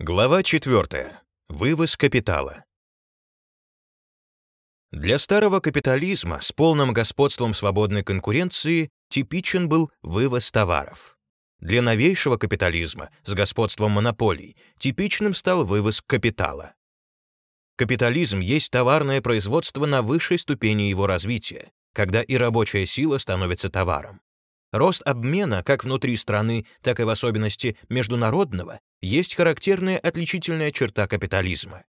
Глава 4. Вывоз капитала. Для старого капитализма с полным господством свободной конкуренции типичен был вывоз товаров. Для новейшего капитализма с господством монополий типичным стал вывоз капитала. Капитализм есть товарное производство на высшей ступени его развития, когда и рабочая сила становится товаром. Рост обмена как внутри страны, так и в особенности международного есть характерная отличительная черта капитализма.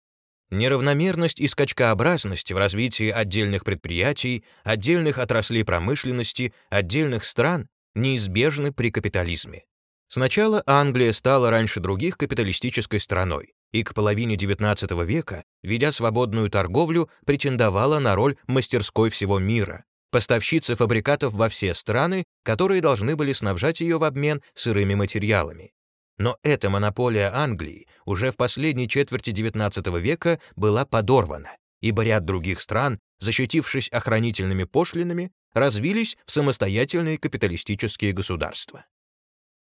Неравномерность и скачкообразность в развитии отдельных предприятий, отдельных отраслей промышленности, отдельных стран неизбежны при капитализме. Сначала Англия стала раньше других капиталистической страной, и к половине XIX века, ведя свободную торговлю, претендовала на роль мастерской всего мира, поставщицы фабрикатов во все страны, которые должны были снабжать ее в обмен сырыми материалами. Но эта монополия Англии уже в последней четверти XIX века была подорвана, ибо ряд других стран, защитившись охранительными пошлинами, развились в самостоятельные капиталистические государства.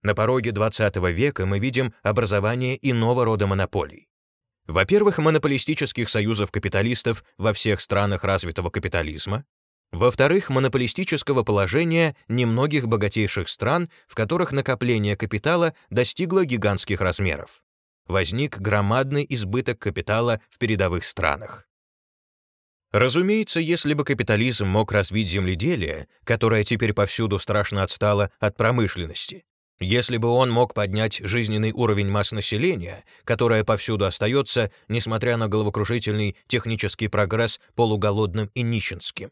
На пороге XX века мы видим образование иного рода монополий. Во-первых, монополистических союзов капиталистов во всех странах развитого капитализма, во-вторых, монополистического положения немногих богатейших стран, в которых накопление капитала достигло гигантских размеров. Возник громадный избыток капитала в передовых странах. Разумеется, если бы капитализм мог развить земледелие, которое теперь повсюду страшно отстало от промышленности, если бы он мог поднять жизненный уровень масс населения, которое повсюду остается, несмотря на головокружительный технический прогресс, полуголодным и нищенским,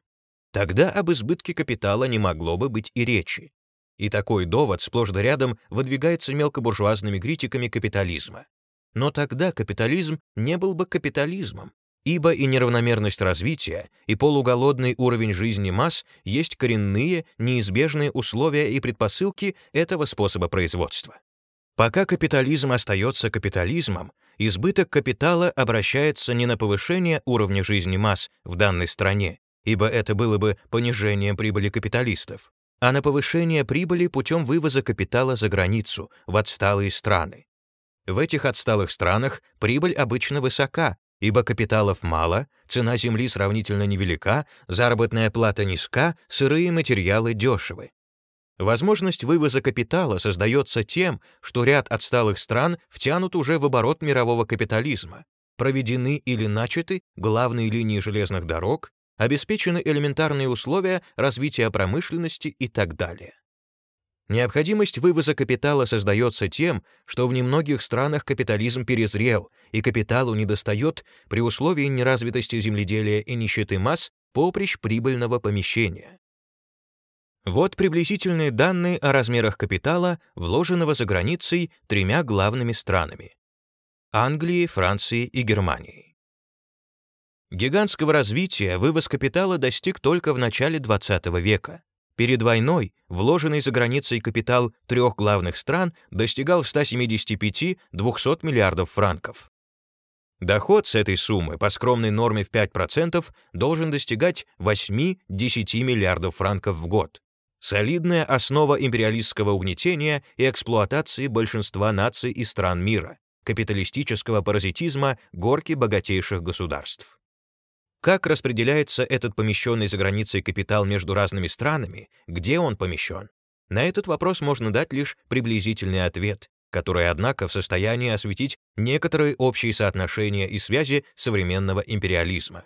Тогда об избытке капитала не могло бы быть и речи. И такой довод сплошь да рядом выдвигается мелкобуржуазными критиками капитализма. Но тогда капитализм не был бы капитализмом, ибо и неравномерность развития, и полуголодный уровень жизни масс есть коренные, неизбежные условия и предпосылки этого способа производства. Пока капитализм остается капитализмом, избыток капитала обращается не на повышение уровня жизни масс в данной стране, ибо это было бы понижением прибыли капиталистов, а на повышение прибыли путем вывоза капитала за границу, в отсталые страны. В этих отсталых странах прибыль обычно высока, ибо капиталов мало, цена земли сравнительно невелика, заработная плата низка, сырые материалы дешевы. Возможность вывоза капитала создается тем, что ряд отсталых стран втянут уже в оборот мирового капитализма, проведены или начаты главные линии железных дорог, обеспечены элементарные условия развития промышленности и так далее. Необходимость вывоза капитала создается тем, что в немногих странах капитализм перезрел, и капиталу недостает при условии неразвитости земледелия и нищеты масс поприщ прибыльного помещения. Вот приблизительные данные о размерах капитала, вложенного за границей тремя главными странами — Англией, Францией и Германией. Гигантского развития вывоз капитала достиг только в начале XX века. Перед войной вложенный за границей капитал трех главных стран достигал 175-200 миллиардов франков. Доход с этой суммы по скромной норме в 5% должен достигать 8-10 миллиардов франков в год. Солидная основа империалистского угнетения и эксплуатации большинства наций и стран мира, капиталистического паразитизма горки богатейших государств. Как распределяется этот помещенный за границей капитал между разными странами, где он помещен? На этот вопрос можно дать лишь приблизительный ответ, который, однако, в состоянии осветить некоторые общие соотношения и связи современного империализма.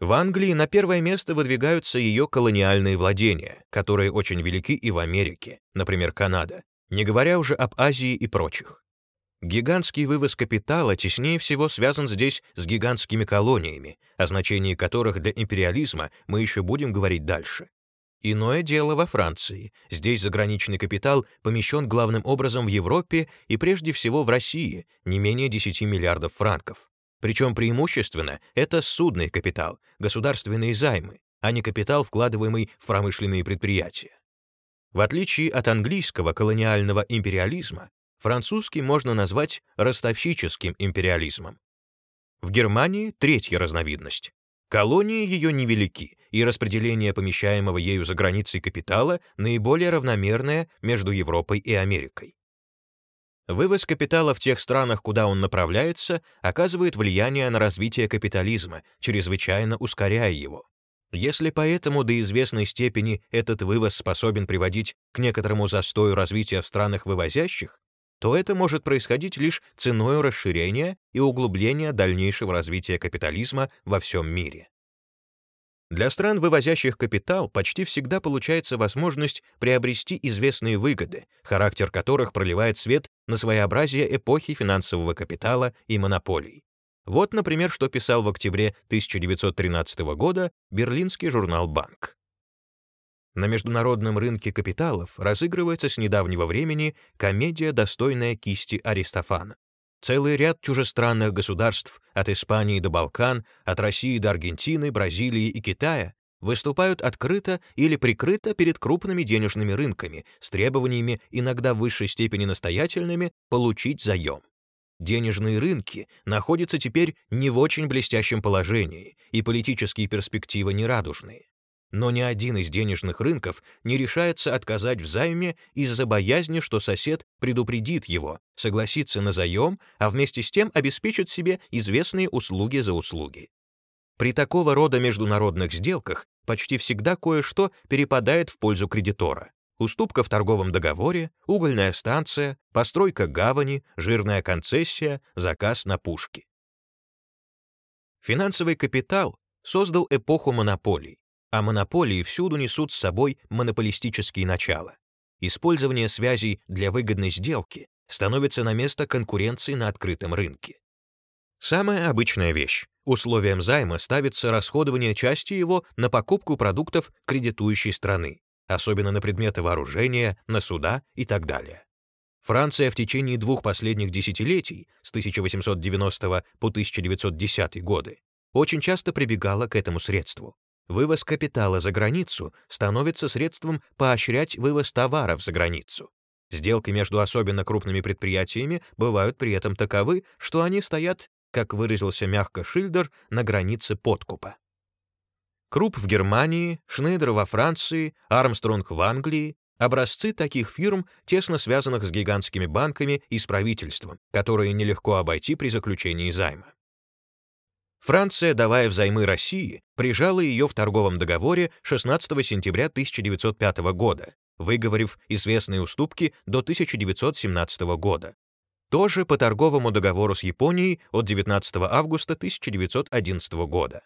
В Англии на первое место выдвигаются ее колониальные владения, которые очень велики и в Америке, например, Канада, не говоря уже об Азии и прочих. Гигантский вывоз капитала теснее всего связан здесь с гигантскими колониями, о значении которых для империализма мы еще будем говорить дальше. Иное дело во Франции. Здесь заграничный капитал помещен главным образом в Европе и прежде всего в России, не менее 10 миллиардов франков. Причем преимущественно это судный капитал, государственные займы, а не капитал, вкладываемый в промышленные предприятия. В отличие от английского колониального империализма, Французский можно назвать ростовщическим империализмом. В Германии третья разновидность. Колонии ее невелики, и распределение помещаемого ею за границей капитала наиболее равномерное между Европой и Америкой. Вывоз капитала в тех странах, куда он направляется, оказывает влияние на развитие капитализма, чрезвычайно ускоряя его. Если поэтому до известной степени этот вывоз способен приводить к некоторому застою развития в странах вывозящих, то это может происходить лишь ценой расширения и углубления дальнейшего развития капитализма во всем мире. Для стран, вывозящих капитал, почти всегда получается возможность приобрести известные выгоды, характер которых проливает свет на своеобразие эпохи финансового капитала и монополий. Вот, например, что писал в октябре 1913 года берлинский журнал «Банк». На международном рынке капиталов разыгрывается с недавнего времени комедия, достойная кисти Аристофана. Целый ряд чужестранных государств, от Испании до Балкан, от России до Аргентины, Бразилии и Китая, выступают открыто или прикрыто перед крупными денежными рынками с требованиями, иногда в высшей степени настоятельными, получить заем. Денежные рынки находятся теперь не в очень блестящем положении, и политические перспективы нерадужные но ни один из денежных рынков не решается отказать в займе из-за боязни, что сосед предупредит его, согласится на заем, а вместе с тем обеспечит себе известные услуги за услуги. При такого рода международных сделках почти всегда кое-что перепадает в пользу кредитора. Уступка в торговом договоре, угольная станция, постройка гавани, жирная концессия, заказ на пушки. Финансовый капитал создал эпоху монополий, а монополии всюду несут с собой монополистические начала. Использование связей для выгодной сделки становится на место конкуренции на открытом рынке. Самая обычная вещь. Условием займа ставится расходование части его на покупку продуктов кредитующей страны, особенно на предметы вооружения, на суда и так далее. Франция в течение двух последних десятилетий, с 1890 по 1910 годы, очень часто прибегала к этому средству. Вывоз капитала за границу становится средством поощрять вывоз товаров за границу. Сделки между особенно крупными предприятиями бывают при этом таковы, что они стоят, как выразился мягко Шильдер, на границе подкупа. Круп в Германии, Шнейдер во Франции, Армстронг в Англии — образцы таких фирм, тесно связанных с гигантскими банками и с правительством, которые нелегко обойти при заключении займа. Франция, давая взаймы России, прижала ее в торговом договоре 16 сентября 1905 года, выговорив известные уступки до 1917 года. Тоже по торговому договору с Японией от 19 августа 1911 года.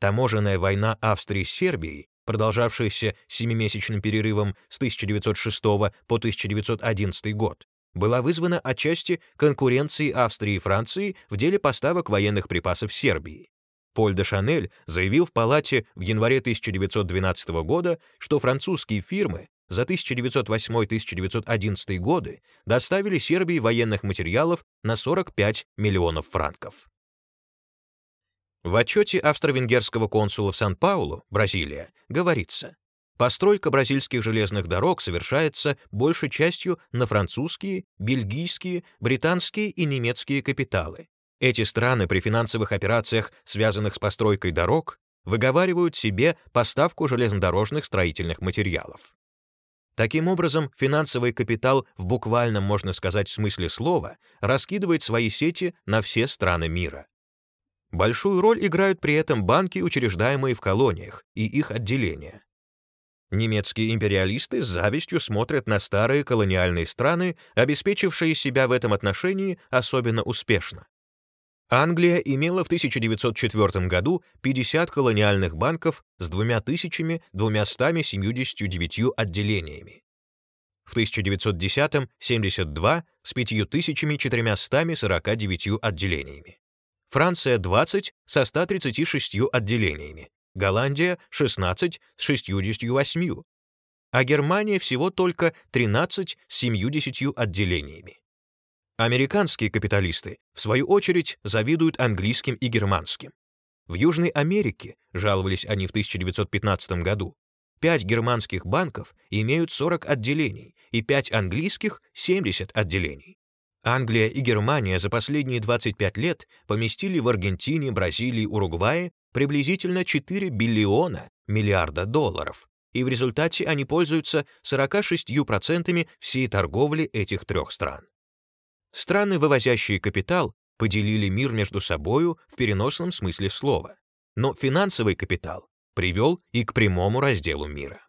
Таможенная война Австрии с Сербией, продолжавшаяся семимесячным перерывом с 1906 по 1911 год, была вызвана отчасти конкуренцией Австрии и Франции в деле поставок военных припасов Сербии. Поль де Шанель заявил в Палате в январе 1912 года, что французские фирмы за 1908-1911 годы доставили Сербии военных материалов на 45 миллионов франков. В отчете австро-венгерского консула в Сан-Паулу, Бразилия, говорится, Постройка бразильских железных дорог совершается большей частью на французские, бельгийские, британские и немецкие капиталы. Эти страны при финансовых операциях, связанных с постройкой дорог, выговаривают себе поставку железнодорожных строительных материалов. Таким образом, финансовый капитал в буквальном, можно сказать, смысле слова раскидывает свои сети на все страны мира. Большую роль играют при этом банки, учреждаемые в колониях, и их отделения. Немецкие империалисты с завистью смотрят на старые колониальные страны, обеспечившие себя в этом отношении особенно успешно. Англия имела в 1904 году 50 колониальных банков с 2279 отделениями. В 1910 — 72 с 5449 отделениями. Франция — 20 со 136 отделениями. Голландия — 16 с 68, а Германия всего только 13 с 70 отделениями. Американские капиталисты, в свою очередь, завидуют английским и германским. В Южной Америке, жаловались они в 1915 году, 5 германских банков имеют 40 отделений и 5 английских — 70 отделений. Англия и Германия за последние 25 лет поместили в Аргентине, Бразилии, Уругвае приблизительно 4 биллиона миллиарда долларов, и в результате они пользуются 46% всей торговли этих трех стран. Страны, вывозящие капитал, поделили мир между собою в переносном смысле слова. Но финансовый капитал привел и к прямому разделу мира.